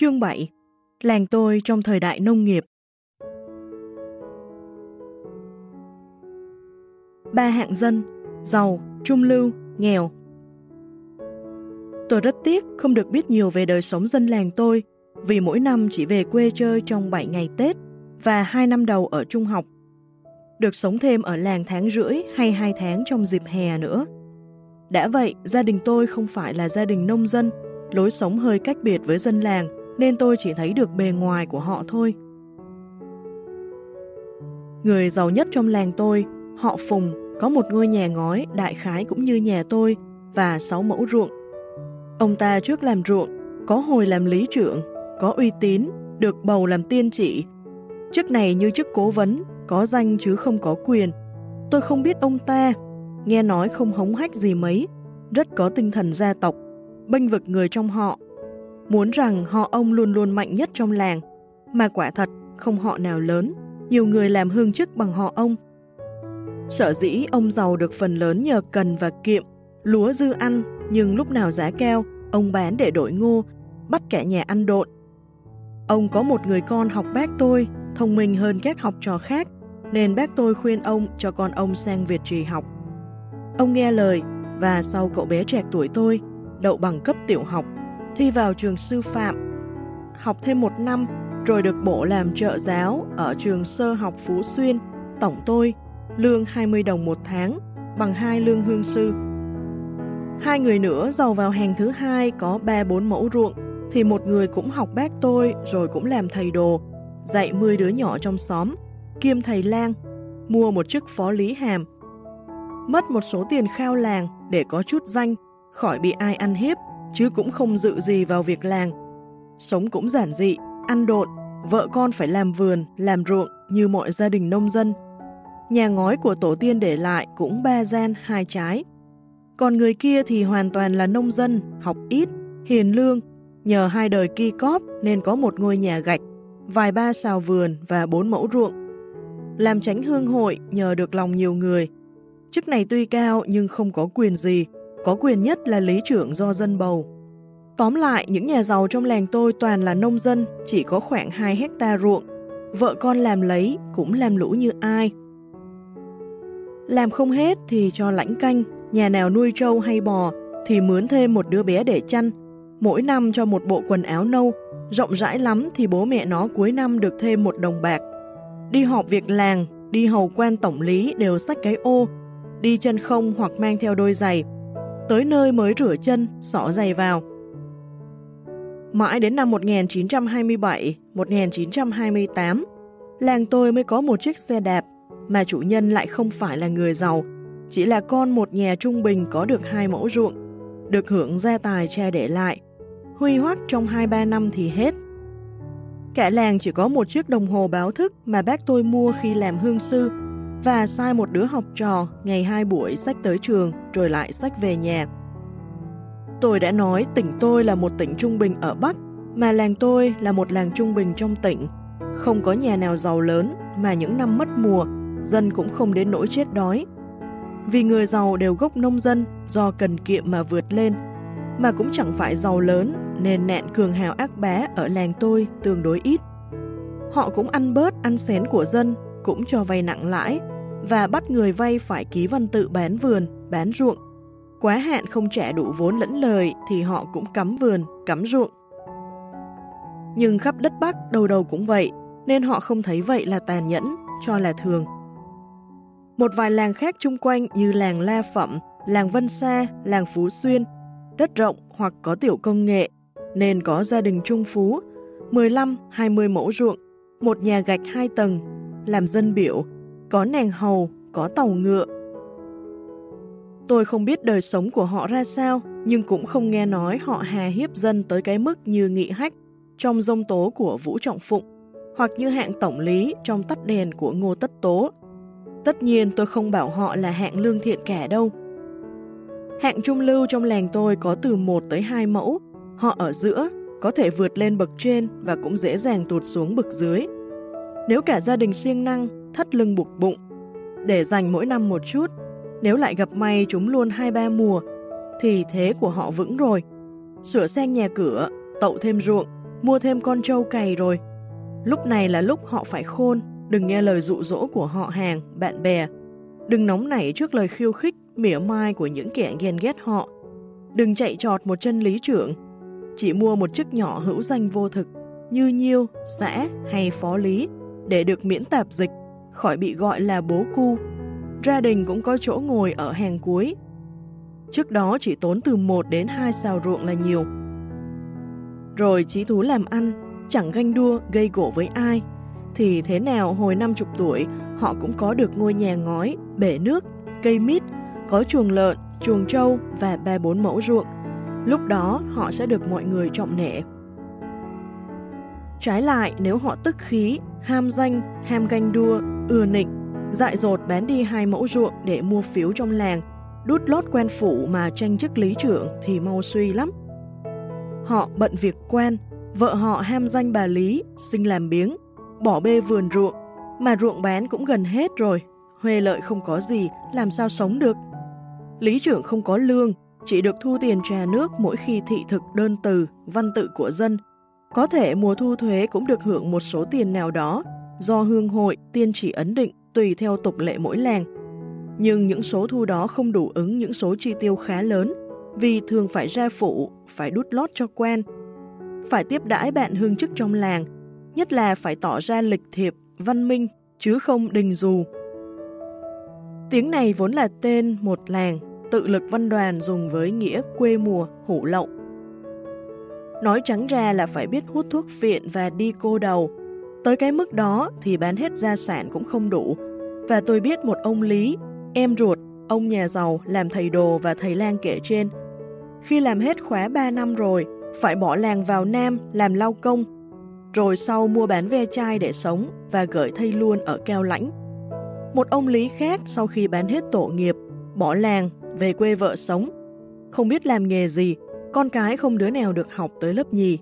Chương 7 Làng tôi trong thời đại nông nghiệp Ba hạng dân, giàu, trung lưu, nghèo. Tôi rất tiếc không được biết nhiều về đời sống dân làng tôi vì mỗi năm chỉ về quê chơi trong 7 ngày Tết và 2 năm đầu ở trung học. Được sống thêm ở làng tháng rưỡi hay 2 tháng trong dịp hè nữa. Đã vậy, gia đình tôi không phải là gia đình nông dân, lối sống hơi cách biệt với dân làng nên tôi chỉ thấy được bề ngoài của họ thôi. Người giàu nhất trong làng tôi, họ Phùng, có một ngôi nhà ngói đại khái cũng như nhà tôi và sáu mẫu ruộng. Ông ta trước làm ruộng, có hồi làm lý trưởng, có uy tín, được bầu làm tiên trị. Chức này như chức cố vấn, có danh chứ không có quyền. Tôi không biết ông ta, nghe nói không hống hách gì mấy, rất có tinh thần gia tộc, bênh vực người trong họ muốn rằng họ ông luôn luôn mạnh nhất trong làng, mà quả thật không họ nào lớn, nhiều người làm hương chức bằng họ ông. Sở dĩ ông giàu được phần lớn nhờ cần và kiệm, lúa dư ăn, nhưng lúc nào giá cao, ông bán để đổi ngô, bắt cả nhà ăn độn. Ông có một người con học bác tôi, thông minh hơn các học trò khác, nên bác tôi khuyên ông cho con ông sang Việt trì học. Ông nghe lời, và sau cậu bé trẻ tuổi tôi, đậu bằng cấp tiểu học, thi vào trường sư phạm, học thêm một năm rồi được bộ làm trợ giáo ở trường sơ học Phú Xuyên, tổng tôi, lương 20 đồng một tháng, bằng hai lương hương sư. Hai người nữa giàu vào hàng thứ hai có 3-4 mẫu ruộng, thì một người cũng học bác tôi rồi cũng làm thầy đồ, dạy 10 đứa nhỏ trong xóm, kiêm thầy lang, mua một chức phó lý hàm. Mất một số tiền khao làng để có chút danh, khỏi bị ai ăn hiếp, chứ cũng không dự gì vào việc làng. Sống cũng giản dị, ăn độn, vợ con phải làm vườn, làm ruộng như mọi gia đình nông dân. Nhà ngói của tổ tiên để lại cũng ba gian, hai trái. Còn người kia thì hoàn toàn là nông dân, học ít, hiền lương, nhờ hai đời ki cóp nên có một ngôi nhà gạch, vài ba xào vườn và bốn mẫu ruộng. Làm tránh hương hội nhờ được lòng nhiều người. Chức này tuy cao nhưng không có quyền gì, có quyền nhất là lý trưởng do dân bầu. Tóm lại, những nhà giàu trong làng tôi toàn là nông dân, chỉ có khoảng 2 hecta ruộng. Vợ con làm lấy, cũng làm lũ như ai. Làm không hết thì cho lãnh canh, nhà nào nuôi trâu hay bò thì mướn thêm một đứa bé để chăn, mỗi năm cho một bộ quần áo nâu, rộng rãi lắm thì bố mẹ nó cuối năm được thêm một đồng bạc. Đi họp việc làng, đi hầu quan tổng lý đều xách cái ô, đi chân không hoặc mang theo đôi giày, tới nơi mới rửa chân, xỏ giày vào. Mãi đến năm 1927, 1928, làng tôi mới có một chiếc xe đạp, mà chủ nhân lại không phải là người giàu, chỉ là con một nhà trung bình có được hai mẫu ruộng, được hưởng gia tài cha để lại, huy hoắc trong 2-3 năm thì hết. Cả làng chỉ có một chiếc đồng hồ báo thức mà bác tôi mua khi làm hương sư và sai một đứa học trò ngày hai buổi sách tới trường rồi lại sách về nhà. Tôi đã nói tỉnh tôi là một tỉnh trung bình ở Bắc, mà làng tôi là một làng trung bình trong tỉnh. Không có nhà nào giàu lớn mà những năm mất mùa, dân cũng không đến nỗi chết đói. Vì người giàu đều gốc nông dân do cần kiệm mà vượt lên, mà cũng chẳng phải giàu lớn nên nạn cường hào ác bá ở làng tôi tương đối ít. Họ cũng ăn bớt ăn xén của dân cũng cho vay nặng lãi và bắt người vay phải ký văn tự bán vườn, bán ruộng. Quá hạn không trả đủ vốn lẫn lời thì họ cũng cắm vườn, cắm ruộng. Nhưng khắp đất Bắc đầu đầu cũng vậy, nên họ không thấy vậy là tàn nhẫn, cho là thường. Một vài làng khác chung quanh như làng La Phẩm, làng Vân Sa, làng Phú Xuyên, đất rộng hoặc có tiểu công nghệ, nên có gia đình trung phú, 15-20 mẫu ruộng, một nhà gạch hai tầng làm dân biểu, có nàng hầu, có tàu ngựa. Tôi không biết đời sống của họ ra sao, nhưng cũng không nghe nói họ hà hiếp dân tới cái mức như nghị hách trong dông tố của Vũ Trọng Phụng, hoặc như hạng tổng lý trong tắt đèn của Ngô Tất Tố. Tất nhiên tôi không bảo họ là hạng lương thiện cả đâu. Hạng trung lưu trong làng tôi có từ 1 tới 2 mẫu, họ ở giữa, có thể vượt lên bậc trên và cũng dễ dàng tụt xuống bậc dưới. Nếu cả gia đình siêng năng, thắt lưng buộc bụng, để dành mỗi năm một chút, nếu lại gặp may chúng luôn hai ba mùa, thì thế của họ vững rồi. Sửa sang nhà cửa, tậu thêm ruộng, mua thêm con trâu cày rồi. Lúc này là lúc họ phải khôn, đừng nghe lời dụ dỗ của họ hàng, bạn bè. Đừng nóng nảy trước lời khiêu khích, mỉa mai của những kẻ ghen ghét họ. Đừng chạy trọt một chân lý trưởng. Chỉ mua một chức nhỏ hữu danh vô thực, như nhiêu, xã hay phó lý, để được miễn tạp dịch, khỏi bị gọi là bố cu. Gia đình cũng có chỗ ngồi ở hàng cuối. Trước đó chỉ tốn từ 1 đến 2 xào ruộng là nhiều. Rồi trí thú làm ăn, chẳng ganh đua gây gỗ với ai, thì thế nào hồi năm chục tuổi họ cũng có được ngôi nhà ngói, bể nước, cây mít, có chuồng lợn, chuồng trâu và ba bốn mẫu ruộng. Lúc đó họ sẽ được mọi người trọng nể. Trái lại, nếu họ tức khí, ham danh, ham ganh đua, ưa nịnh, dại dột bán đi hai mẫu ruộng để mua phiếu trong làng, đút lót quen phủ mà tranh chức lý trưởng thì mau suy lắm. Họ bận việc quen, vợ họ ham danh bà Lý, sinh làm biếng, bỏ bê vườn ruộng, mà ruộng bán cũng gần hết rồi, huê lợi không có gì, làm sao sống được. Lý trưởng không có lương, chỉ được thu tiền trà nước mỗi khi thị thực đơn từ, văn tự của dân. Có thể mùa thu thuế cũng được hưởng một số tiền nào đó, do hương hội, tiên chỉ ấn định tùy theo tục lệ mỗi làng. Nhưng những số thu đó không đủ ứng những số chi tiêu khá lớn, vì thường phải ra phụ, phải đút lót cho quen. Phải tiếp đãi bạn hương chức trong làng, nhất là phải tỏ ra lịch thiệp, văn minh, chứ không đình dù. Tiếng này vốn là tên một làng, tự lực văn đoàn dùng với nghĩa quê mùa, hủ lậu. Nói trắng ra là phải biết hút thuốc phiện và đi cô đầu. Tới cái mức đó thì bán hết gia sản cũng không đủ. Và tôi biết một ông Lý, em ruột, ông nhà giàu làm thầy đồ và thầy lang kể trên. Khi làm hết khóa 3 năm rồi, phải bỏ làng vào Nam làm lao công rồi sau mua bán ve chai để sống và gửi thay luôn ở keo lãnh. Một ông Lý khác sau khi bán hết tổ nghiệp, bỏ làng, về quê vợ sống. Không biết làm nghề gì, con cái không đứa nào được học tới lớp nhì.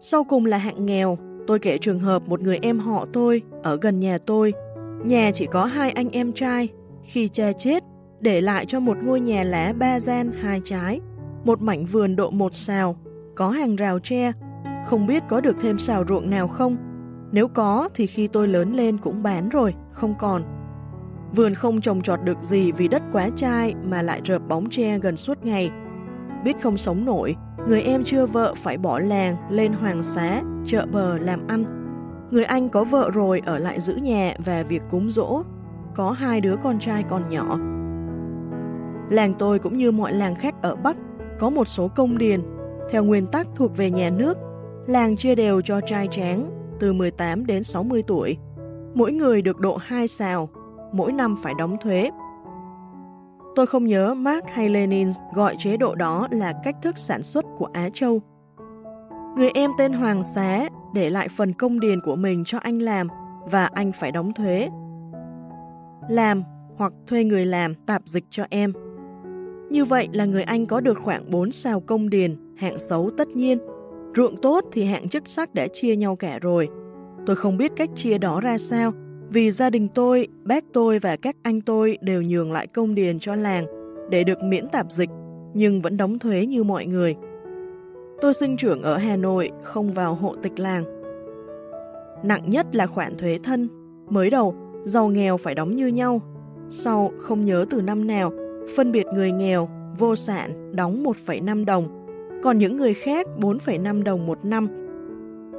Sau cùng là hạng nghèo, tôi kể trường hợp một người em họ tôi ở gần nhà tôi. Nhà chỉ có hai anh em trai, khi cha chết, để lại cho một ngôi nhà lá ba gian hai trái, một mảnh vườn độ một xào, có hàng rào tre, không biết có được thêm xào ruộng nào không? Nếu có thì khi tôi lớn lên cũng bán rồi, không còn. Vườn không trồng trọt được gì vì đất quá chai mà lại rợp bóng tre gần suốt ngày. Biết không sống nổi, người em chưa vợ phải bỏ làng lên hoàng xá, chợ bờ làm ăn. Người anh có vợ rồi ở lại giữ nhà và việc cúng dỗ. Có hai đứa con trai còn nhỏ. Làng tôi cũng như mọi làng khác ở Bắc, có một số công điền. Theo nguyên tắc thuộc về nhà nước, Làng chia đều cho trai tráng từ 18 đến 60 tuổi. Mỗi người được độ 2 xào, mỗi năm phải đóng thuế. Tôi không nhớ Marx hay Lenin gọi chế độ đó là cách thức sản xuất của Á Châu. Người em tên Hoàng Xá để lại phần công điền của mình cho anh làm và anh phải đóng thuế. Làm hoặc thuê người làm tạp dịch cho em. Như vậy là người anh có được khoảng 4 sao công điền, hạng xấu tất nhiên, Ruộng tốt thì hạng chức sắc đã chia nhau cả rồi. Tôi không biết cách chia đó ra sao, vì gia đình tôi, bác tôi và các anh tôi đều nhường lại công điền cho làng để được miễn tạp dịch, nhưng vẫn đóng thuế như mọi người. Tôi sinh trưởng ở Hà Nội, không vào hộ tịch làng. Nặng nhất là khoản thuế thân. Mới đầu, giàu nghèo phải đóng như nhau. Sau, không nhớ từ năm nào, phân biệt người nghèo, vô sản đóng 1,5 đồng còn những người khác 4,5 đồng một năm.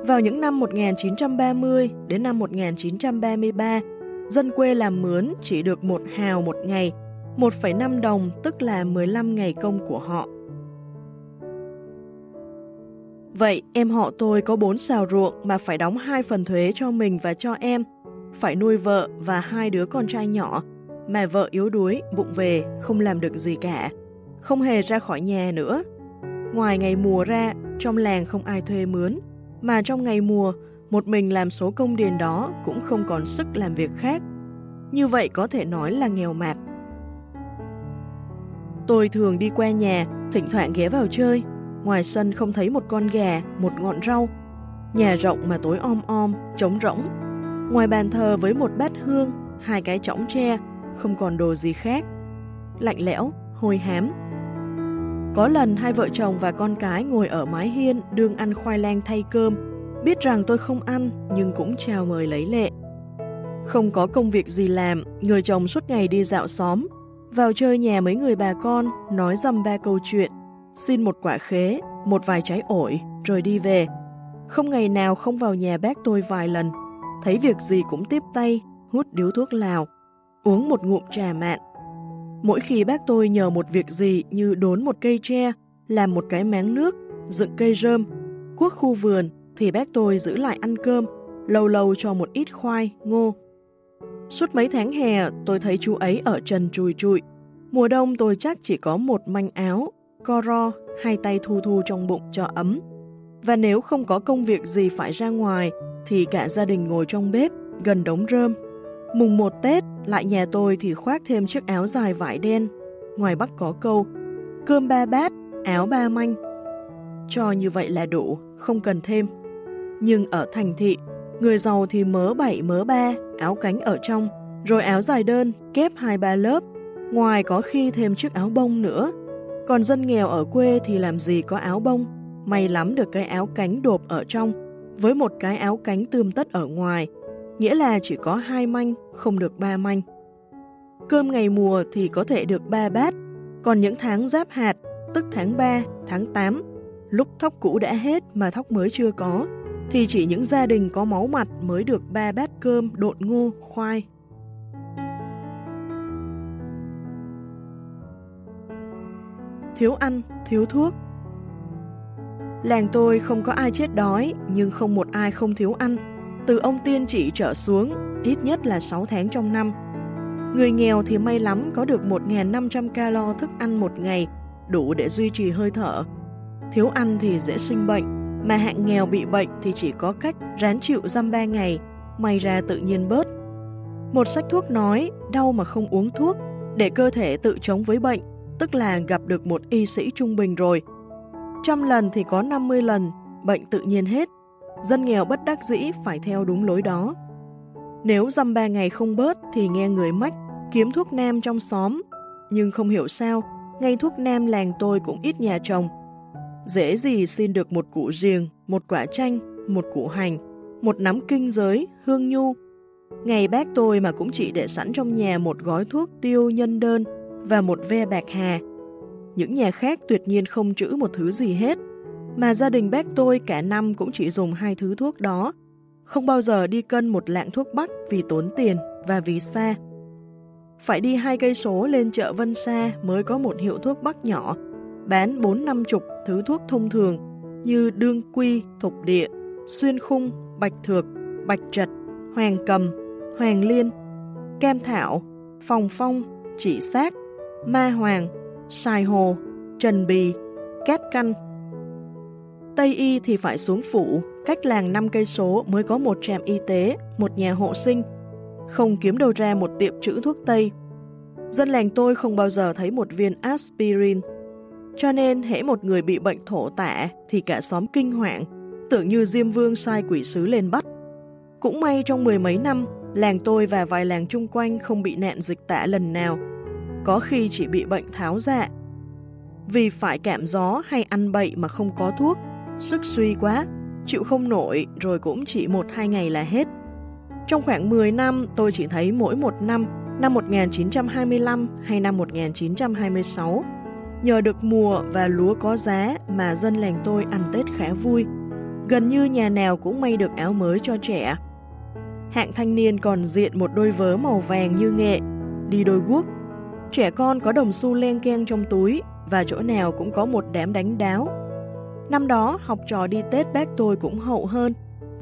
Vào những năm 1930 đến năm 1933, dân quê làm mướn chỉ được một hào một ngày, 1,5 đồng tức là 15 ngày công của họ. Vậy em họ tôi có 4 xào ruộng mà phải đóng hai phần thuế cho mình và cho em, phải nuôi vợ và hai đứa con trai nhỏ, mà vợ yếu đuối, bụng về, không làm được gì cả, không hề ra khỏi nhà nữa, Ngoài ngày mùa ra, trong làng không ai thuê mướn, mà trong ngày mùa, một mình làm số công điền đó cũng không còn sức làm việc khác. Như vậy có thể nói là nghèo mạt. Tôi thường đi qua nhà, thỉnh thoảng ghé vào chơi. Ngoài sân không thấy một con gà, một ngọn rau. Nhà rộng mà tối om om, trống rỗng. Ngoài bàn thờ với một bát hương, hai cái chõng tre, không còn đồ gì khác. Lạnh lẽo, hôi hám, có lần hai vợ chồng và con cái ngồi ở mái hiên đương ăn khoai lang thay cơm, biết rằng tôi không ăn nhưng cũng chào mời lấy lệ. Không có công việc gì làm, người chồng suốt ngày đi dạo xóm, vào chơi nhà mấy người bà con, nói dăm ba câu chuyện, xin một quả khế, một vài trái ổi, rồi đi về. Không ngày nào không vào nhà bác tôi vài lần, thấy việc gì cũng tiếp tay, hút điếu thuốc lào, uống một ngụm trà mạn. Mỗi khi bác tôi nhờ một việc gì như đốn một cây tre, làm một cái máng nước, dựng cây rơm, cuốc khu vườn, thì bác tôi giữ lại ăn cơm, lâu lâu cho một ít khoai, ngô. Suốt mấy tháng hè, tôi thấy chú ấy ở trần chùi chùi. Mùa đông tôi chắc chỉ có một manh áo, co ro, hai tay thu thu trong bụng cho ấm. Và nếu không có công việc gì phải ra ngoài, thì cả gia đình ngồi trong bếp, gần đống rơm. Mùng một Tết, lại nhà tôi thì khoác thêm chiếc áo dài vải đen. Ngoài Bắc có câu, cơm ba bát, áo ba manh. Cho như vậy là đủ, không cần thêm. Nhưng ở thành thị, người giàu thì mớ bảy mớ ba, áo cánh ở trong, rồi áo dài đơn, kép hai ba lớp, ngoài có khi thêm chiếc áo bông nữa. Còn dân nghèo ở quê thì làm gì có áo bông, may lắm được cái áo cánh đột ở trong, với một cái áo cánh tươm tất ở ngoài, nghĩa là chỉ có hai manh, không được ba manh. Cơm ngày mùa thì có thể được ba bát, còn những tháng giáp hạt, tức tháng 3, tháng 8, lúc thóc cũ đã hết mà thóc mới chưa có, thì chỉ những gia đình có máu mặt mới được ba bát cơm độn ngô, khoai. Thiếu ăn, thiếu thuốc Làng tôi không có ai chết đói, nhưng không một ai không thiếu ăn. Từ ông tiên chỉ trở xuống, ít nhất là 6 tháng trong năm. Người nghèo thì may lắm có được 1.500 calo thức ăn một ngày, đủ để duy trì hơi thở. Thiếu ăn thì dễ sinh bệnh, mà hạng nghèo bị bệnh thì chỉ có cách rán chịu dăm ba ngày, may ra tự nhiên bớt. Một sách thuốc nói, đau mà không uống thuốc, để cơ thể tự chống với bệnh, tức là gặp được một y sĩ trung bình rồi. Trăm lần thì có 50 lần, bệnh tự nhiên hết. Dân nghèo bất đắc dĩ phải theo đúng lối đó. Nếu dăm ba ngày không bớt thì nghe người mách, kiếm thuốc nam trong xóm. Nhưng không hiểu sao, ngay thuốc nam làng tôi cũng ít nhà trồng, Dễ gì xin được một củ riềng, một quả chanh, một củ hành, một nắm kinh giới, hương nhu. Ngày bác tôi mà cũng chỉ để sẵn trong nhà một gói thuốc tiêu nhân đơn và một ve bạc hà. Những nhà khác tuyệt nhiên không trữ một thứ gì hết, mà gia đình bác tôi cả năm cũng chỉ dùng hai thứ thuốc đó, không bao giờ đi cân một lạng thuốc bắc vì tốn tiền và vì xa. Phải đi hai cây số lên chợ Vân Sa mới có một hiệu thuốc bắc nhỏ bán bốn năm chục thứ thuốc thông thường như đương quy, thục địa, xuyên khung, bạch thược, bạch trật, hoàng cầm, hoàng liên, kem thảo, phòng phong, chỉ sát, ma hoàng, sài hồ, trần bì, cát canh. Tây y thì phải xuống phủ, cách làng 5 cây số mới có một trạm y tế, một nhà hộ sinh, không kiếm đâu ra một tiệm chữ thuốc Tây. Dân làng tôi không bao giờ thấy một viên aspirin cho nên hễ một người bị bệnh thổ tả thì cả xóm kinh hoàng, tưởng như Diêm Vương sai quỷ sứ lên bắt. Cũng may trong mười mấy năm, làng tôi và vài làng chung quanh không bị nạn dịch tả lần nào, có khi chỉ bị bệnh tháo dạ. Vì phải cảm gió hay ăn bậy mà không có thuốc, sức suy quá, chịu không nổi rồi cũng chỉ một hai ngày là hết. Trong khoảng 10 năm, tôi chỉ thấy mỗi một năm, năm 1925 hay năm 1926, Nhờ được mùa và lúa có giá mà dân làng tôi ăn Tết khá vui. Gần như nhà nào cũng may được áo mới cho trẻ. Hạng thanh niên còn diện một đôi vớ màu vàng như nghệ, đi đôi guốc. Trẻ con có đồng xu len keng trong túi và chỗ nào cũng có một đám đánh đáo. Năm đó, học trò đi Tết bác tôi cũng hậu hơn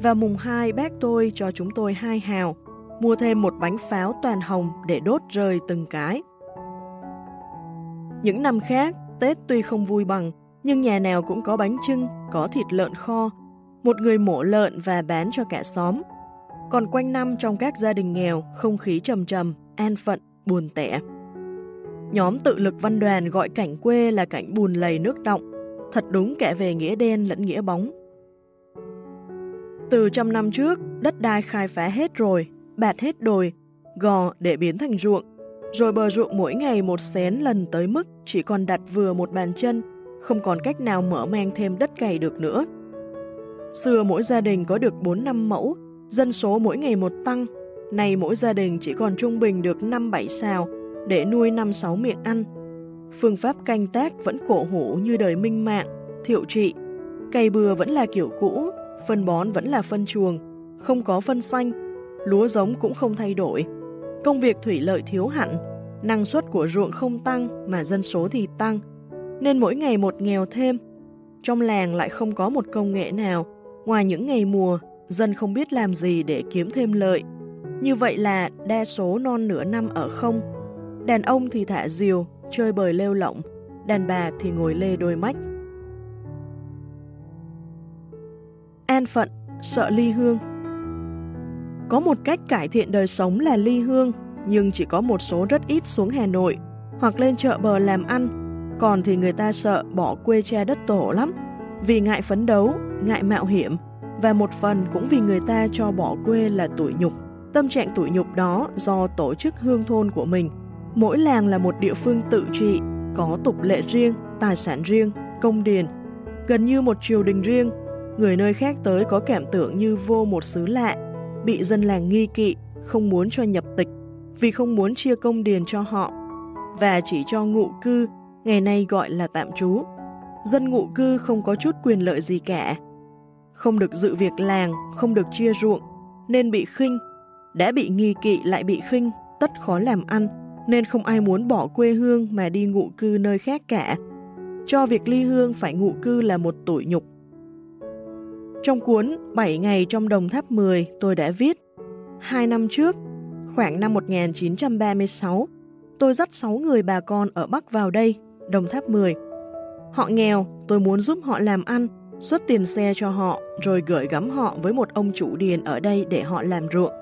và mùng 2 bác tôi cho chúng tôi hai hào, mua thêm một bánh pháo toàn hồng để đốt rơi từng cái. Những năm khác, Tết tuy không vui bằng, nhưng nhà nào cũng có bánh trưng, có thịt lợn kho, một người mổ lợn và bán cho cả xóm. Còn quanh năm trong các gia đình nghèo, không khí trầm trầm, an phận, buồn tẻ. Nhóm tự lực văn đoàn gọi cảnh quê là cảnh bùn lầy nước động, thật đúng kẻ về nghĩa đen lẫn nghĩa bóng. Từ trăm năm trước, đất đai khai phá hết rồi, bạt hết đồi, gò để biến thành ruộng, rồi bờ ruộng mỗi ngày một xén lần tới mức chỉ còn đặt vừa một bàn chân, không còn cách nào mở mang thêm đất cày được nữa. Xưa mỗi gia đình có được 4 năm mẫu, dân số mỗi ngày một tăng, nay mỗi gia đình chỉ còn trung bình được 5-7 xào để nuôi 5-6 miệng ăn. Phương pháp canh tác vẫn cổ hủ như đời minh mạng, thiệu trị. Cày bừa vẫn là kiểu cũ, phân bón vẫn là phân chuồng, không có phân xanh, lúa giống cũng không thay đổi. Công việc thủy lợi thiếu hẳn, năng suất của ruộng không tăng mà dân số thì tăng, nên mỗi ngày một nghèo thêm. Trong làng lại không có một công nghệ nào, ngoài những ngày mùa, dân không biết làm gì để kiếm thêm lợi. Như vậy là đa số non nửa năm ở không. Đàn ông thì thả diều, chơi bời lêu lỏng, đàn bà thì ngồi lê đôi mách. An phận, sợ ly hương Có một cách cải thiện đời sống là ly hương, nhưng chỉ có một số rất ít xuống Hà Nội hoặc lên chợ bờ làm ăn, còn thì người ta sợ bỏ quê cha đất tổ lắm, vì ngại phấn đấu, ngại mạo hiểm, và một phần cũng vì người ta cho bỏ quê là tuổi nhục. Tâm trạng tuổi nhục đó do tổ chức hương thôn của mình. Mỗi làng là một địa phương tự trị, có tục lệ riêng, tài sản riêng, công điền, gần như một triều đình riêng. Người nơi khác tới có cảm tưởng như vô một xứ lạ, bị dân làng nghi kỵ, không muốn cho nhập tịch, vì không muốn chia công điền cho họ, và chỉ cho ngụ cư, ngày nay gọi là tạm trú. Dân ngụ cư không có chút quyền lợi gì cả. Không được dự việc làng, không được chia ruộng, nên bị khinh. Đã bị nghi kỵ lại bị khinh, tất khó làm ăn, nên không ai muốn bỏ quê hương mà đi ngụ cư nơi khác cả. Cho việc ly hương phải ngụ cư là một tội nhục. Trong cuốn 7 ngày trong đồng tháp 10 tôi đã viết Hai năm trước, khoảng năm 1936, tôi dắt 6 người bà con ở Bắc vào đây, đồng tháp 10. Họ nghèo, tôi muốn giúp họ làm ăn, xuất tiền xe cho họ rồi gửi gắm họ với một ông chủ điền ở đây để họ làm ruộng.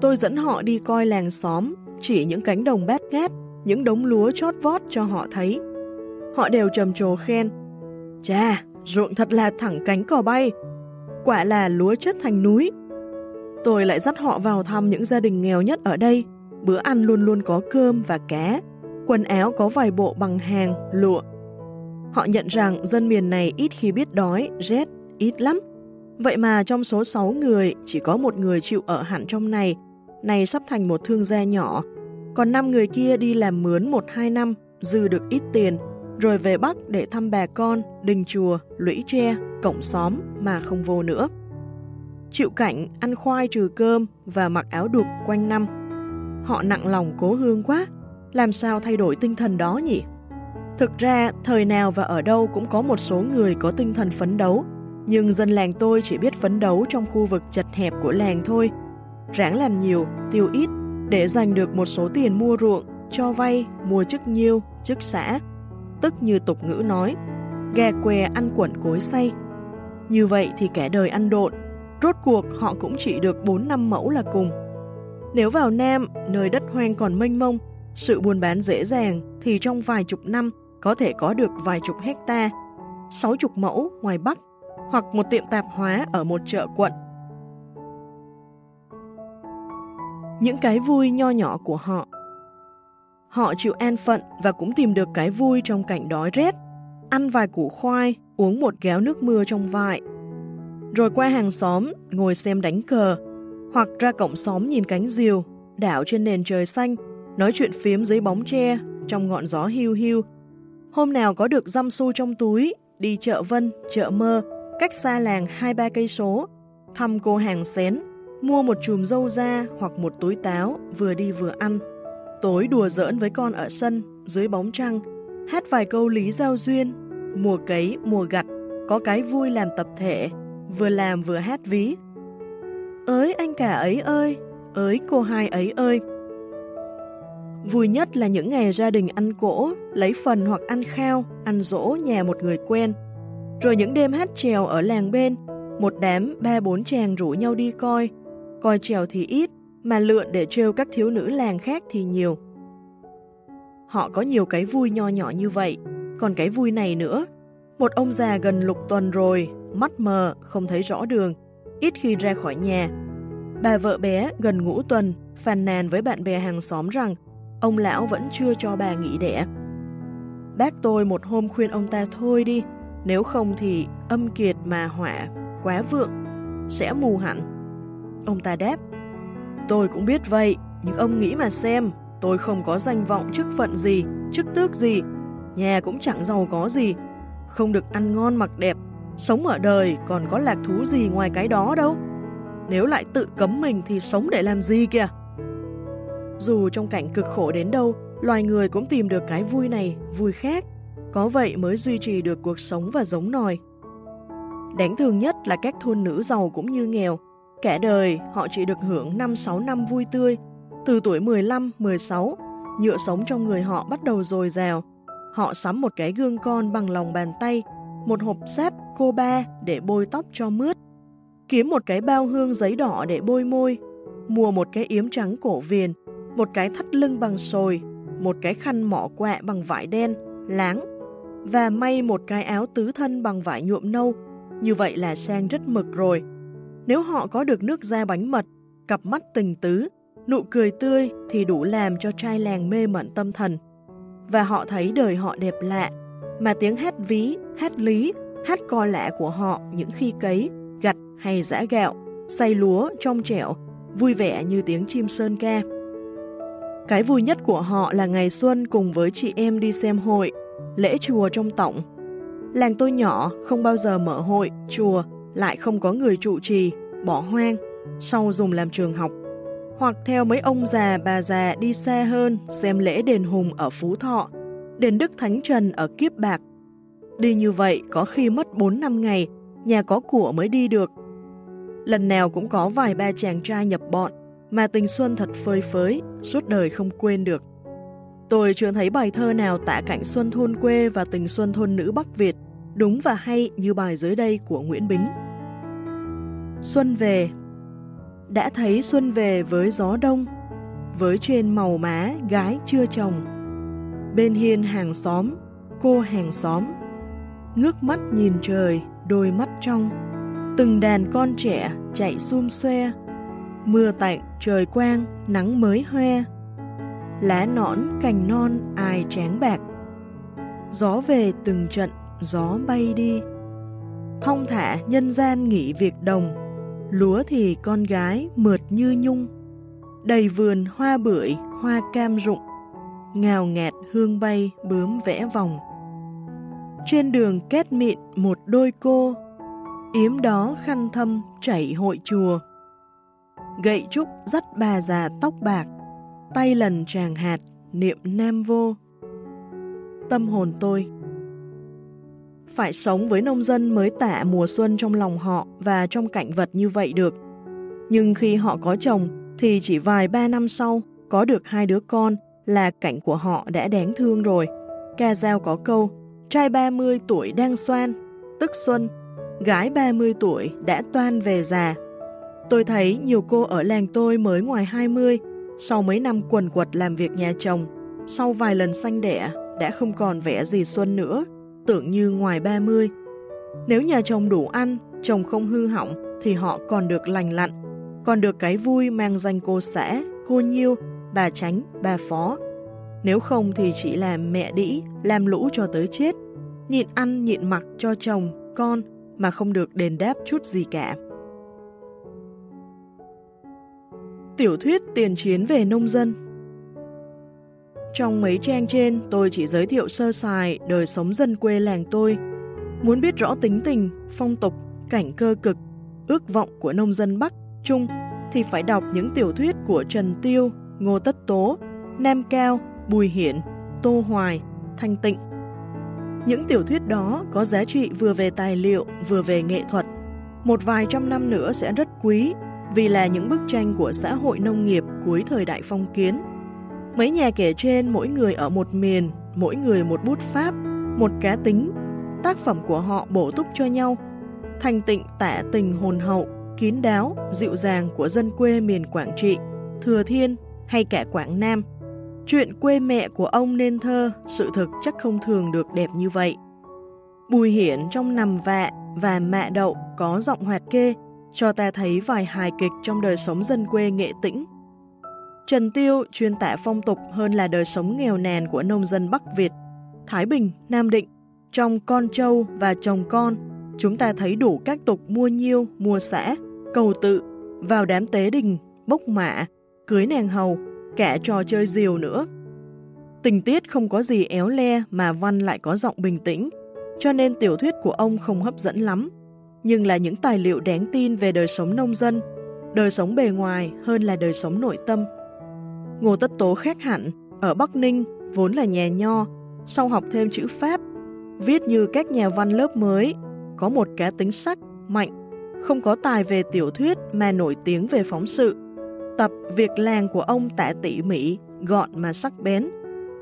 Tôi dẫn họ đi coi làng xóm, chỉ những cánh đồng bát ngát, những đống lúa chót vót cho họ thấy. Họ đều trầm trồ khen. Chà, ruộng thật là thẳng cánh cò bay. Quả là lúa chất thành núi. Tôi lại dắt họ vào thăm những gia đình nghèo nhất ở đây. Bữa ăn luôn luôn có cơm và cá. Quần áo có vài bộ bằng hàng, lụa. Họ nhận rằng dân miền này ít khi biết đói, rét, ít lắm. Vậy mà trong số 6 người, chỉ có một người chịu ở hẳn trong này, này sắp thành một thương gia nhỏ. Còn 5 người kia đi làm mướn 1-2 năm, dư được ít tiền, rồi về Bắc để thăm bà con, đình chùa, lũy tre, cổng xóm mà không vô nữa. Chịu cảnh ăn khoai trừ cơm và mặc áo đục quanh năm. Họ nặng lòng cố hương quá, làm sao thay đổi tinh thần đó nhỉ? Thực ra, thời nào và ở đâu cũng có một số người có tinh thần phấn đấu, nhưng dân làng tôi chỉ biết phấn đấu trong khu vực chật hẹp của làng thôi. Ráng làm nhiều, tiêu ít, để giành được một số tiền mua ruộng, cho vay, mua chức nhiêu, chức xã. Tức như tục ngữ nói, gà què ăn quẩn cối say. Như vậy thì kẻ đời ăn độn, rốt cuộc họ cũng chỉ được 4 năm mẫu là cùng. Nếu vào Nam, nơi đất hoang còn mênh mông, sự buôn bán dễ dàng thì trong vài chục năm có thể có được vài chục hecta, sáu chục mẫu ngoài Bắc hoặc một tiệm tạp hóa ở một chợ quận. Những cái vui nho nhỏ của họ Họ chịu an phận và cũng tìm được cái vui trong cảnh đói rét, ăn vài củ khoai, uống một gáo nước mưa trong vại. Rồi qua hàng xóm, ngồi xem đánh cờ, hoặc ra cổng xóm nhìn cánh diều, đảo trên nền trời xanh, nói chuyện phiếm dưới bóng tre, trong ngọn gió hiu hiu. Hôm nào có được răm xu trong túi, đi chợ Vân, chợ Mơ, cách xa làng hai ba cây số, thăm cô hàng xén, mua một chùm dâu da hoặc một túi táo, vừa đi vừa ăn. Tối đùa giỡn với con ở sân, dưới bóng trăng, hát vài câu lý giao duyên, mùa cấy, mùa gặt, có cái vui làm tập thể, vừa làm vừa hát ví. Ới anh cả ấy ơi, ới cô hai ấy ơi. Vui nhất là những ngày gia đình ăn cỗ, lấy phần hoặc ăn khao, ăn dỗ nhà một người quen. Rồi những đêm hát trèo ở làng bên, một đám ba bốn chàng rủ nhau đi coi. Coi trèo thì ít, mà lượn để trêu các thiếu nữ làng khác thì nhiều. Họ có nhiều cái vui nho nhỏ như vậy, còn cái vui này nữa. Một ông già gần lục tuần rồi, mắt mờ, không thấy rõ đường, ít khi ra khỏi nhà. Bà vợ bé gần ngũ tuần, phàn nàn với bạn bè hàng xóm rằng ông lão vẫn chưa cho bà nghỉ đẻ. Bác tôi một hôm khuyên ông ta thôi đi, nếu không thì âm kiệt mà họa, quá vượng, sẽ mù hẳn. Ông ta đáp, tôi cũng biết vậy, nhưng ông nghĩ mà xem, tôi không có danh vọng chức phận gì, chức tước gì, nhà cũng chẳng giàu có gì, không được ăn ngon mặc đẹp, sống ở đời còn có lạc thú gì ngoài cái đó đâu. Nếu lại tự cấm mình thì sống để làm gì kìa? Dù trong cảnh cực khổ đến đâu, loài người cũng tìm được cái vui này, vui khác. Có vậy mới duy trì được cuộc sống và giống nòi. Đáng thương nhất là các thôn nữ giàu cũng như nghèo kẻ đời họ chỉ được hưởng 5-6 năm vui tươi. Từ tuổi 15, 16, nhựa sống trong người họ bắt đầu dồi dào. Họ sắm một cái gương con bằng lòng bàn tay, một hộp xếp cô ba để bôi tóc cho mướt, kiếm một cái bao hương giấy đỏ để bôi môi, mua một cái yếm trắng cổ viền, một cái thắt lưng bằng sồi, một cái khăn mỏ quẹ bằng vải đen, láng, và may một cái áo tứ thân bằng vải nhuộm nâu, như vậy là sang rất mực rồi. Nếu họ có được nước da bánh mật, cặp mắt tình tứ, nụ cười tươi thì đủ làm cho trai làng mê mẩn tâm thần. Và họ thấy đời họ đẹp lạ, mà tiếng hát ví, hát lý, hát co lạ của họ những khi cấy, gặt hay giã gạo, xay lúa, trong trẻo, vui vẻ như tiếng chim sơn ca. Cái vui nhất của họ là ngày xuân cùng với chị em đi xem hội, lễ chùa trong tổng. Làng tôi nhỏ, không bao giờ mở hội, chùa, lại không có người trụ trì, bỏ hoang, sau dùng làm trường học. Hoặc theo mấy ông già bà già đi xa hơn xem lễ đền hùng ở Phú Thọ, đền Đức Thánh Trần ở Kiếp Bạc. Đi như vậy có khi mất 4 năm ngày, nhà có của mới đi được. Lần nào cũng có vài ba chàng trai nhập bọn, mà tình xuân thật phơi phới, suốt đời không quên được. Tôi chưa thấy bài thơ nào tả cảnh xuân thôn quê và tình xuân thôn nữ Bắc Việt đúng và hay như bài dưới đây của Nguyễn Bính. Xuân về Đã thấy xuân về với gió đông, với trên màu má gái chưa chồng. Bên hiên hàng xóm, cô hàng xóm, ngước mắt nhìn trời, đôi mắt trong. Từng đàn con trẻ chạy xum xoe, mưa tạnh, trời quang, nắng mới hoe. Lá nõn, cành non, ai tráng bạc. Gió về từng trận, gió bay đi. Thong thả nhân gian nghỉ việc đồng, lúa thì con gái mượt như nhung. Đầy vườn hoa bưởi, hoa cam rụng, ngào ngạt hương bay bướm vẽ vòng. Trên đường kết mịn một đôi cô, yếm đó khăn thâm chảy hội chùa gậy trúc dắt bà già tóc bạc, tay lần tràng hạt, niệm nam vô. Tâm hồn tôi phải sống với nông dân mới tả mùa xuân trong lòng họ và trong cảnh vật như vậy được. Nhưng khi họ có chồng thì chỉ vài ba năm sau có được hai đứa con là cảnh của họ đã đáng thương rồi. Ca dao có câu, trai 30 tuổi đang xoan, tức xuân, gái 30 tuổi đã toan về già, Tôi thấy nhiều cô ở làng tôi mới ngoài 20, sau mấy năm quần quật làm việc nhà chồng, sau vài lần sanh đẻ, đã không còn vẻ gì xuân nữa, tượng như ngoài 30. Nếu nhà chồng đủ ăn, chồng không hư hỏng, thì họ còn được lành lặn, còn được cái vui mang danh cô xã, cô nhiêu, bà tránh, bà phó. Nếu không thì chỉ làm mẹ đĩ, làm lũ cho tới chết, nhịn ăn nhịn mặc cho chồng, con mà không được đền đáp chút gì cả. Tiểu thuyết tiền chiến về nông dân trong mấy trang trên, tôi chỉ giới thiệu sơ sài đời sống dân quê làng tôi. Muốn biết rõ tính tình, phong tục, cảnh cơ cực, ước vọng của nông dân Bắc, Trung thì phải đọc những tiểu thuyết của Trần Tiêu, Ngô Tất Tố, Nam Cao, Bùi Hiển, Tô Hoài, Thanh Tịnh. Những tiểu thuyết đó có giá trị vừa về tài liệu, vừa về nghệ thuật. Một vài trăm năm nữa sẽ rất quý vì là những bức tranh của xã hội nông nghiệp cuối thời đại phong kiến. Mấy nhà kể trên mỗi người ở một miền, mỗi người một bút pháp, một cá tính, tác phẩm của họ bổ túc cho nhau, thành tịnh tả tình hồn hậu, kín đáo, dịu dàng của dân quê miền Quảng Trị, Thừa Thiên hay cả Quảng Nam. Chuyện quê mẹ của ông nên thơ, sự thực chắc không thường được đẹp như vậy. Bùi hiển trong nằm vạ và mạ đậu có giọng hoạt kê, cho ta thấy vài hài kịch trong đời sống dân quê nghệ tĩnh. Trần Tiêu chuyên tả phong tục hơn là đời sống nghèo nàn của nông dân Bắc Việt. Thái Bình, Nam Định, trong con trâu và chồng con, chúng ta thấy đủ các tục mua nhiêu, mua xã, cầu tự, vào đám tế đình, bốc mạ, cưới nàng hầu, cả trò chơi diều nữa. Tình tiết không có gì éo le mà văn lại có giọng bình tĩnh, cho nên tiểu thuyết của ông không hấp dẫn lắm, nhưng là những tài liệu đáng tin về đời sống nông dân, đời sống bề ngoài hơn là đời sống nội tâm. Ngô Tất Tố khác hẳn, ở Bắc Ninh vốn là nhà nho, sau học thêm chữ Pháp, viết như các nhà văn lớp mới, có một cá tính sắc, mạnh, không có tài về tiểu thuyết mà nổi tiếng về phóng sự. Tập Việc làng của ông tả tỉ mỉ, gọn mà sắc bén,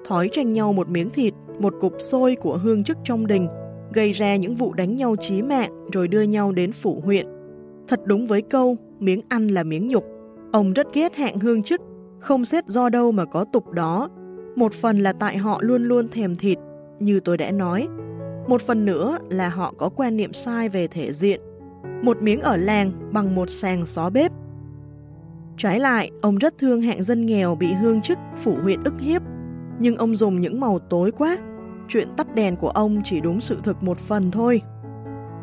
thói tranh nhau một miếng thịt, một cục xôi của hương chức trong đình, gây ra những vụ đánh nhau chí mạng rồi đưa nhau đến phủ huyện. Thật đúng với câu, miếng ăn là miếng nhục. Ông rất ghét hạng hương chức, không xét do đâu mà có tục đó. Một phần là tại họ luôn luôn thèm thịt, như tôi đã nói. Một phần nữa là họ có quan niệm sai về thể diện. Một miếng ở làng bằng một sàng xó bếp. Trái lại, ông rất thương hạng dân nghèo bị hương chức phủ huyện ức hiếp, nhưng ông dùng những màu tối quá. Chuyện tắt đèn của ông chỉ đúng sự thực một phần thôi.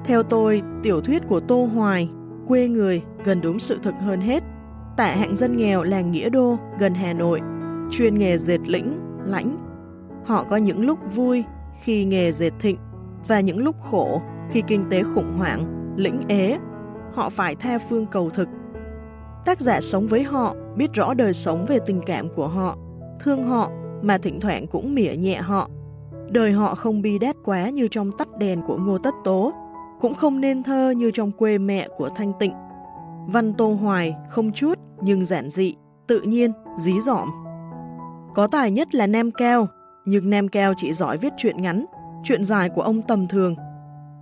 Theo tôi, tiểu thuyết của Tô Hoài, quê người, gần đúng sự thực hơn hết. Tại hạng dân nghèo làng Nghĩa Đô, gần Hà Nội, chuyên nghề dệt lĩnh, lãnh. Họ có những lúc vui khi nghề dệt thịnh và những lúc khổ khi kinh tế khủng hoảng, lĩnh ế. Họ phải tha phương cầu thực. Tác giả sống với họ, biết rõ đời sống về tình cảm của họ, thương họ mà thỉnh thoảng cũng mỉa nhẹ họ. Đời họ không bi đát quá như trong tắt đèn của Ngô Tất Tố, cũng không nên thơ như trong quê mẹ của Thanh Tịnh. Văn Tô Hoài không chút nhưng giản dị, tự nhiên, dí dỏm. Có tài nhất là Nam keo, nhưng Nam keo chỉ giỏi viết chuyện ngắn, chuyện dài của ông tầm thường.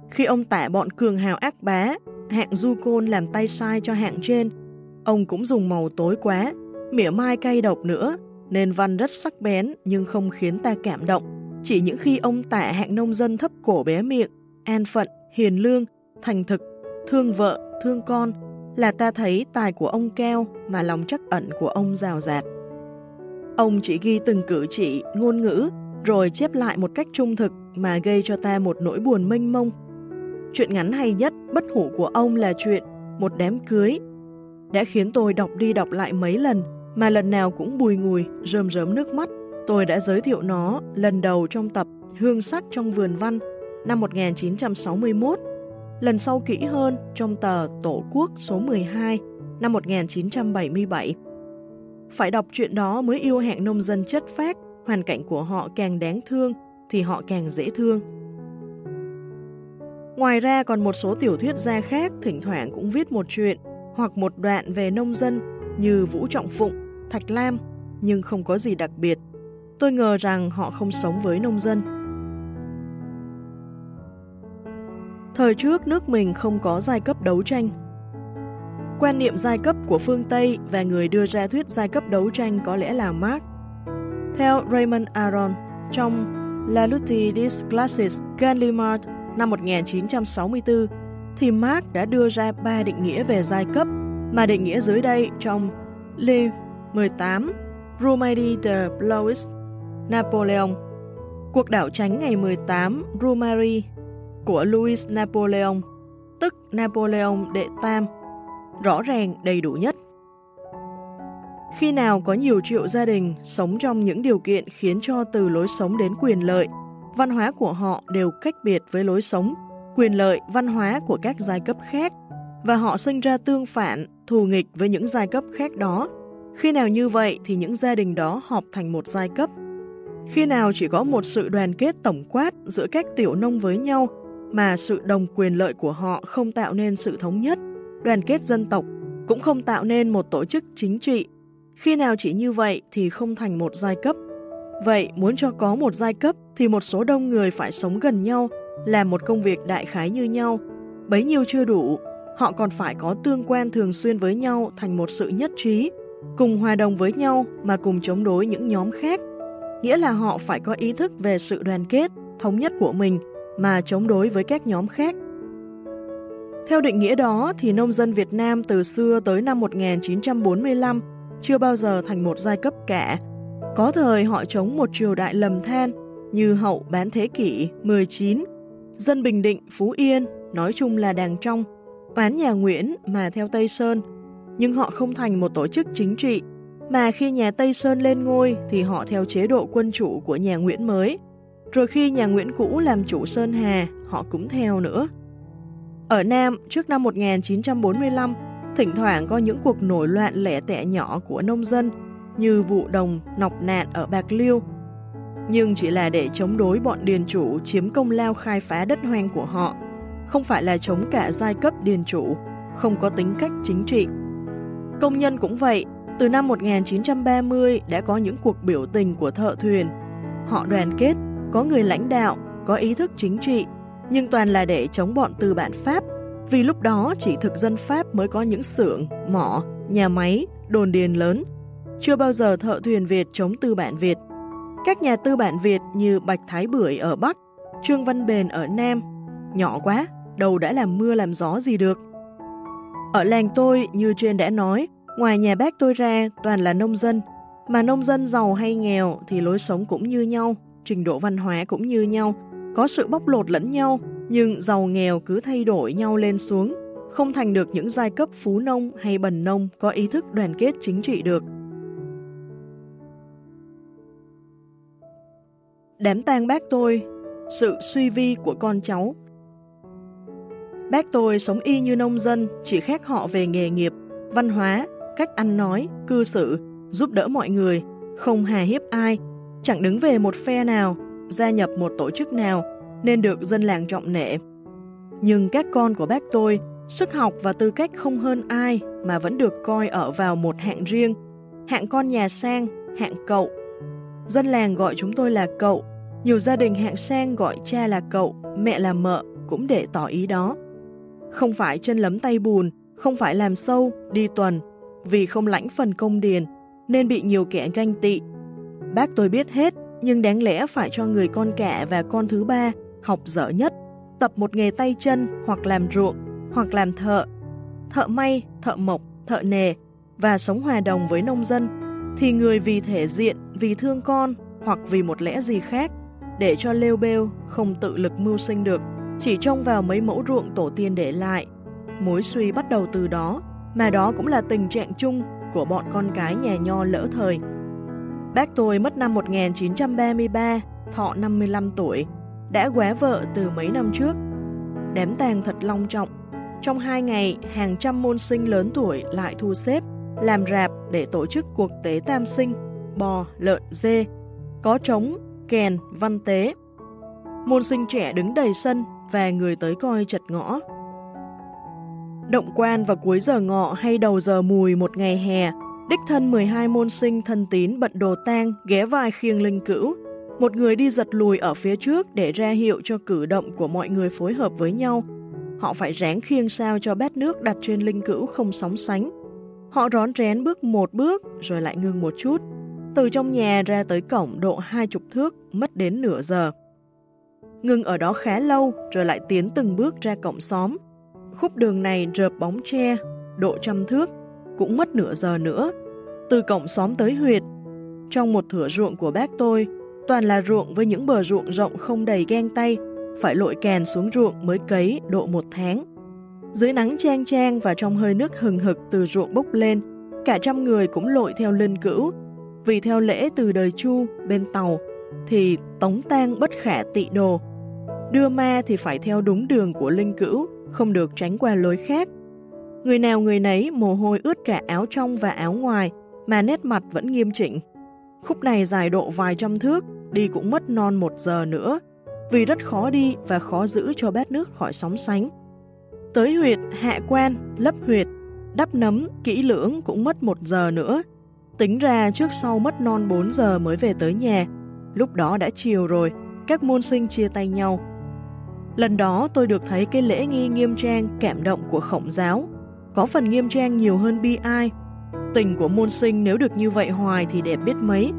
Khi ông tả bọn cường hào ác bá, hạng du côn làm tay sai cho hạng trên, ông cũng dùng màu tối quá, mỉa mai cay độc nữa, nên văn rất sắc bén nhưng không khiến ta cảm động. Chỉ những khi ông tả hạng nông dân thấp cổ bé miệng, an phận, hiền lương, thành thực, thương vợ, thương con, là ta thấy tài của ông keo mà lòng chắc ẩn của ông rào rạt. Ông chỉ ghi từng cử chỉ, ngôn ngữ, rồi chép lại một cách trung thực mà gây cho ta một nỗi buồn mênh mông. Chuyện ngắn hay nhất, bất hủ của ông là chuyện một đám cưới. Đã khiến tôi đọc đi đọc lại mấy lần, mà lần nào cũng bùi ngùi, rơm rớm nước mắt. Tôi đã giới thiệu nó lần đầu trong tập Hương sắc trong vườn văn năm 1961, lần sau kỹ hơn trong tờ Tổ quốc số 12 năm 1977. Phải đọc chuyện đó mới yêu hẹn nông dân chất phác, hoàn cảnh của họ càng đáng thương thì họ càng dễ thương. Ngoài ra còn một số tiểu thuyết gia khác thỉnh thoảng cũng viết một chuyện hoặc một đoạn về nông dân như Vũ Trọng Phụng, Thạch Lam, nhưng không có gì đặc biệt. Tôi ngờ rằng họ không sống với nông dân. Thời trước nước mình không có giai cấp đấu tranh. Quan niệm giai cấp của phương Tây và người đưa ra thuyết giai cấp đấu tranh có lẽ là Marx. Theo Raymond Aron, trong La lutte des classes Gallimard năm 1964, thì Marx đã đưa ra ba định nghĩa về giai cấp, mà định nghĩa dưới đây trong Le 18, Brumaire de Blois, Napoleon. Cuộc đảo tránh ngày 18 Brumaire của Louis Napoleon, tức Napoleon đệ tam, rõ ràng đầy đủ nhất. Khi nào có nhiều triệu gia đình sống trong những điều kiện khiến cho từ lối sống đến quyền lợi, văn hóa của họ đều cách biệt với lối sống, quyền lợi, văn hóa của các giai cấp khác, và họ sinh ra tương phản, thù nghịch với những giai cấp khác đó. Khi nào như vậy thì những gia đình đó họp thành một giai cấp. Khi nào chỉ có một sự đoàn kết tổng quát giữa các tiểu nông với nhau mà sự đồng quyền lợi của họ không tạo nên sự thống nhất, đoàn kết dân tộc, cũng không tạo nên một tổ chức chính trị. Khi nào chỉ như vậy thì không thành một giai cấp. Vậy muốn cho có một giai cấp thì một số đông người phải sống gần nhau, làm một công việc đại khái như nhau. Bấy nhiêu chưa đủ, họ còn phải có tương quan thường xuyên với nhau thành một sự nhất trí, cùng hòa đồng với nhau mà cùng chống đối những nhóm khác. Nghĩa là họ phải có ý thức về sự đoàn kết, thống nhất của mình mà chống đối với các nhóm khác. Theo định nghĩa đó thì nông dân Việt Nam từ xưa tới năm 1945 chưa bao giờ thành một giai cấp cả. Có thời họ chống một triều đại lầm than, như hậu bán thế kỷ 19, dân Bình Định, Phú Yên, nói chung là đàng trong, oán nhà Nguyễn mà theo Tây Sơn, nhưng họ không thành một tổ chức chính trị, mà khi nhà Tây Sơn lên ngôi thì họ theo chế độ quân chủ của nhà Nguyễn mới, rồi khi nhà Nguyễn cũ làm chủ Sơn Hà, họ cũng theo nữa. Ở Nam, trước năm 1945, thỉnh thoảng có những cuộc nổi loạn lẻ tẻ nhỏ của nông dân như vụ đồng nọc nạn ở Bạc Liêu, nhưng chỉ là để chống đối bọn điền chủ chiếm công lao khai phá đất hoang của họ, không phải là chống cả giai cấp điền chủ, không có tính cách chính trị. Công nhân cũng vậy, từ năm 1930 đã có những cuộc biểu tình của thợ thuyền. Họ đoàn kết, có người lãnh đạo, có ý thức chính trị, nhưng toàn là để chống bọn tư bản Pháp, vì lúc đó chỉ thực dân Pháp mới có những xưởng, mỏ, nhà máy, đồn điền lớn. Chưa bao giờ thợ thuyền Việt chống tư bản Việt. Các nhà tư bản Việt như Bạch Thái Bưởi ở Bắc, Trương Văn Bền ở Nam, nhỏ quá, đầu đã làm mưa làm gió gì được. Ở làng tôi, như trên đã nói, ngoài nhà bác tôi ra toàn là nông dân, mà nông dân giàu hay nghèo thì lối sống cũng như nhau, trình độ văn hóa cũng như nhau, có sự bóc lột lẫn nhau, nhưng giàu nghèo cứ thay đổi nhau lên xuống, không thành được những giai cấp phú nông hay bần nông có ý thức đoàn kết chính trị được. Đám tang bác tôi, sự suy vi của con cháu. Bác tôi sống y như nông dân, chỉ khác họ về nghề nghiệp, văn hóa, cách ăn nói, cư xử, giúp đỡ mọi người, không hà hiếp ai, chẳng đứng về một phe nào, gia nhập một tổ chức nào, nên được dân làng trọng nệ. Nhưng các con của bác tôi, sức học và tư cách không hơn ai mà vẫn được coi ở vào một hạng riêng, hạng con nhà sang, hạng cậu. Dân làng gọi chúng tôi là cậu, nhiều gia đình hạng sang gọi cha là cậu, mẹ là mợ, cũng để tỏ ý đó. Không phải chân lấm tay bùn, không phải làm sâu, đi tuần, vì không lãnh phần công điền, nên bị nhiều kẻ ganh tị. Bác tôi biết hết, nhưng đáng lẽ phải cho người con cả và con thứ ba học dở nhất, tập một nghề tay chân hoặc làm ruộng, hoặc làm thợ, thợ may, thợ mộc, thợ nề và sống hòa đồng với nông dân, thì người vì thể diện, vì thương con hoặc vì một lẽ gì khác, để cho lêu bêu không tự lực mưu sinh được, chỉ trông vào mấy mẫu ruộng tổ tiên để lại. Mối suy bắt đầu từ đó, mà đó cũng là tình trạng chung của bọn con cái nhà nho lỡ thời. Bác tôi mất năm 1933, thọ 55 tuổi, đã quá vợ từ mấy năm trước. Đám tang thật long trọng. Trong hai ngày, hàng trăm môn sinh lớn tuổi lại thu xếp, làm rạp để tổ chức cuộc tế tam sinh, bò, lợn, dê, có trống, kèn, văn tế. Môn sinh trẻ đứng đầy sân và người tới coi chật ngõ. Động quan vào cuối giờ ngọ hay đầu giờ mùi một ngày hè, đích thân 12 môn sinh thân tín bận đồ tang ghé vai khiêng linh cữu, một người đi giật lùi ở phía trước để ra hiệu cho cử động của mọi người phối hợp với nhau. Họ phải ráng khiêng sao cho bát nước đặt trên linh cữu không sóng sánh. Họ rón rén bước một bước rồi lại ngưng một chút. Từ trong nhà ra tới cổng độ hai chục thước mất đến nửa giờ. Ngưng ở đó khá lâu rồi lại tiến từng bước ra cổng xóm. Khúc đường này rợp bóng tre, độ trăm thước, cũng mất nửa giờ nữa. Từ cổng xóm tới huyệt, trong một thửa ruộng của bác tôi, Toàn là ruộng với những bờ ruộng rộng không đầy ghen tay, phải lội kèn xuống ruộng mới cấy độ một tháng. Dưới nắng trang trang và trong hơi nước hừng hực từ ruộng bốc lên, cả trăm người cũng lội theo linh cữu. Vì theo lễ từ đời Chu bên tàu, thì tống tang bất khả tị đồ. Đưa ma thì phải theo đúng đường của linh cữu, không được tránh qua lối khác. Người nào người nấy mồ hôi ướt cả áo trong và áo ngoài, mà nét mặt vẫn nghiêm chỉnh. Khúc này dài độ vài trăm thước, đi cũng mất non một giờ nữa, vì rất khó đi và khó giữ cho bát nước khỏi sóng sánh. Tới huyệt, hạ quan, lấp huyệt, đắp nấm, kỹ lưỡng cũng mất một giờ nữa. Tính ra trước sau mất non 4 giờ mới về tới nhà, lúc đó đã chiều rồi, các môn sinh chia tay nhau. Lần đó tôi được thấy cái lễ nghi nghiêm trang cảm động của khổng giáo, có phần nghiêm trang nhiều hơn bi ai. Tình của môn sinh nếu được như vậy hoài thì đẹp biết mấy,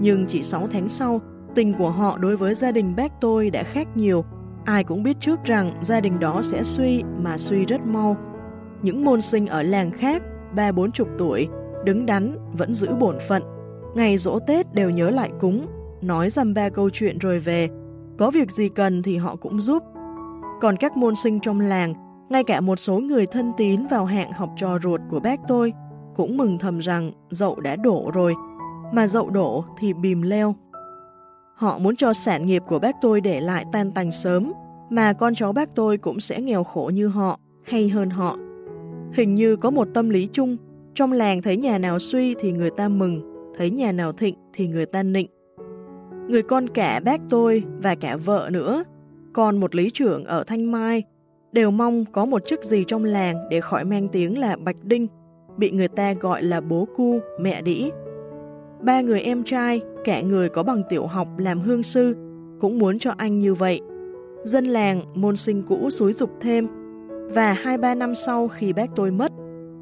nhưng chỉ 6 tháng sau, Tình của họ đối với gia đình bác tôi đã khác nhiều. Ai cũng biết trước rằng gia đình đó sẽ suy mà suy rất mau. Những môn sinh ở làng khác, ba bốn chục tuổi, đứng đắn, vẫn giữ bổn phận. Ngày dỗ Tết đều nhớ lại cúng, nói dăm ba câu chuyện rồi về. Có việc gì cần thì họ cũng giúp. Còn các môn sinh trong làng, ngay cả một số người thân tín vào hạng học trò ruột của bác tôi, cũng mừng thầm rằng dậu đã đổ rồi, mà dậu đổ thì bìm leo. Họ muốn cho sản nghiệp của bác tôi để lại tan tành sớm, mà con cháu bác tôi cũng sẽ nghèo khổ như họ, hay hơn họ. Hình như có một tâm lý chung, trong làng thấy nhà nào suy thì người ta mừng, thấy nhà nào thịnh thì người ta nịnh. Người con cả bác tôi và cả vợ nữa, còn một lý trưởng ở Thanh Mai, đều mong có một chức gì trong làng để khỏi mang tiếng là Bạch Đinh, bị người ta gọi là bố cu, mẹ đĩ. Ba người em trai, cả người có bằng tiểu học làm hương sư, cũng muốn cho anh như vậy. Dân làng, môn sinh cũ xúi dục thêm, và hai ba năm sau khi bác tôi mất,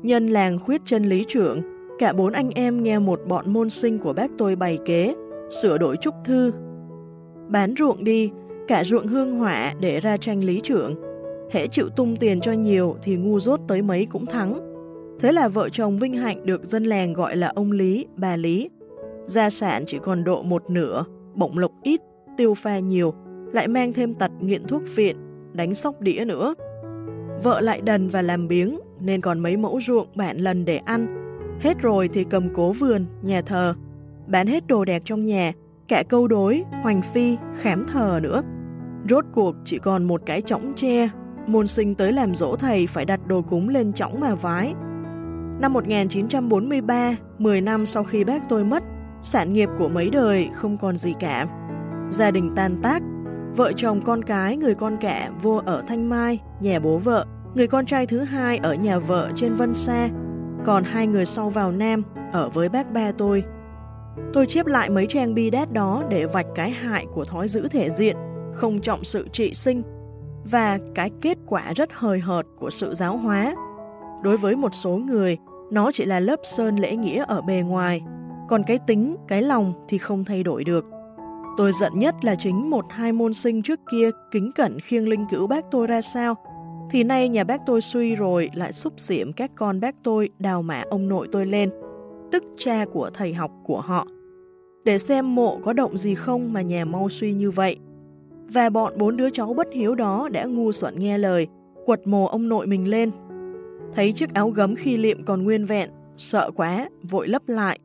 nhân làng khuyết chân lý trưởng, cả bốn anh em nghe một bọn môn sinh của bác tôi bày kế, sửa đổi trúc thư. Bán ruộng đi, cả ruộng hương hỏa để ra tranh lý trưởng. Hễ chịu tung tiền cho nhiều thì ngu dốt tới mấy cũng thắng. Thế là vợ chồng Vinh Hạnh được dân làng gọi là ông Lý, bà Lý. Gia sản chỉ còn độ một nửa, bổng lộc ít, tiêu pha nhiều, lại mang thêm tật nghiện thuốc viện, đánh sóc đĩa nữa. Vợ lại đần và làm biếng, nên còn mấy mẫu ruộng bạn lần để ăn. Hết rồi thì cầm cố vườn, nhà thờ, bán hết đồ đạc trong nhà, cả câu đối, hoành phi, khám thờ nữa. Rốt cuộc chỉ còn một cái chõng tre, môn sinh tới làm dỗ thầy phải đặt đồ cúng lên chõng mà vái. Năm 1943, 10 năm sau khi bác tôi mất, sản nghiệp của mấy đời không còn gì cả. Gia đình tan tác, vợ chồng con cái người con cả vô ở Thanh Mai, nhà bố vợ, người con trai thứ hai ở nhà vợ trên Vân Sa, còn hai người sau vào Nam ở với bác ba tôi. Tôi chép lại mấy trang bi đát đó để vạch cái hại của thói giữ thể diện, không trọng sự trị sinh và cái kết quả rất hời hợt của sự giáo hóa. Đối với một số người, nó chỉ là lớp sơn lễ nghĩa ở bề ngoài, còn cái tính, cái lòng thì không thay đổi được. Tôi giận nhất là chính một hai môn sinh trước kia kính cẩn khiêng linh cữu bác tôi ra sao, thì nay nhà bác tôi suy rồi lại xúc xỉm các con bác tôi đào mã ông nội tôi lên, tức cha của thầy học của họ. Để xem mộ có động gì không mà nhà mau suy như vậy. Và bọn bốn đứa cháu bất hiếu đó đã ngu xuẩn nghe lời, quật mồ ông nội mình lên. Thấy chiếc áo gấm khi liệm còn nguyên vẹn, sợ quá, vội lấp lại.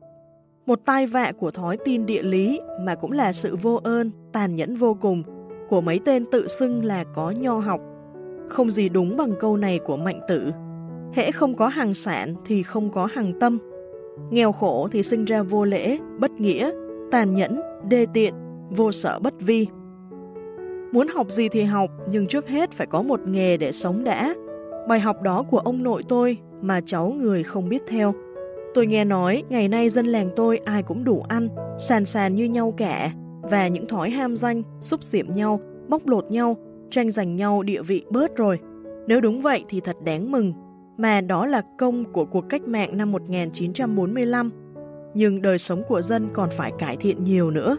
Một tai vạ của thói tin địa lý mà cũng là sự vô ơn, tàn nhẫn vô cùng của mấy tên tự xưng là có nho học. Không gì đúng bằng câu này của mạnh tử. Hễ không có hàng sản thì không có hàng tâm. Nghèo khổ thì sinh ra vô lễ, bất nghĩa, tàn nhẫn, đê tiện, vô sợ bất vi. Muốn học gì thì học, nhưng trước hết phải có một nghề để sống đã. Bài học đó của ông nội tôi mà cháu người không biết theo. Tôi nghe nói ngày nay dân làng tôi ai cũng đủ ăn, sàn sàn như nhau cả, và những thói ham danh, xúc xỉm nhau, bóc lột nhau, tranh giành nhau địa vị bớt rồi. Nếu đúng vậy thì thật đáng mừng, mà đó là công của cuộc cách mạng năm 1945. Nhưng đời sống của dân còn phải cải thiện nhiều nữa.